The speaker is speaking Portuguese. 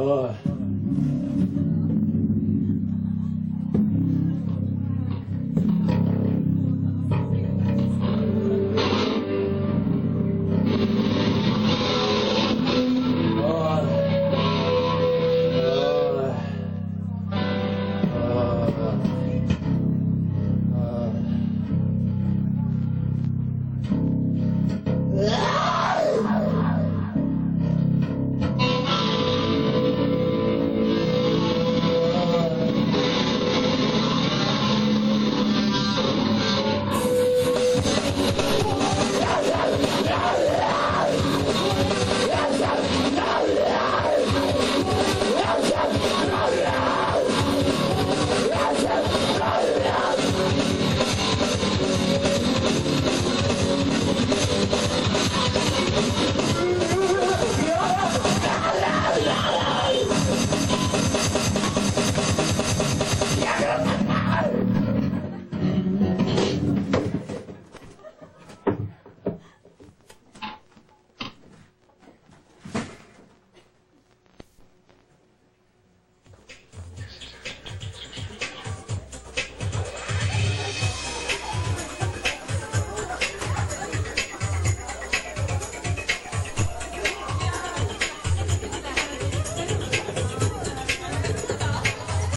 Oh.